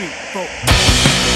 default.